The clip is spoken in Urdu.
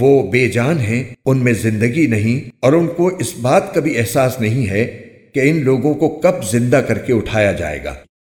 وہ بے جان ہیں، ان میں زندگی نہیں اور ان کو اس بات کا بھی احساس نہیں ہے کہ ان لوگوں کو کب زندہ کر کے اٹھایا جائے گا۔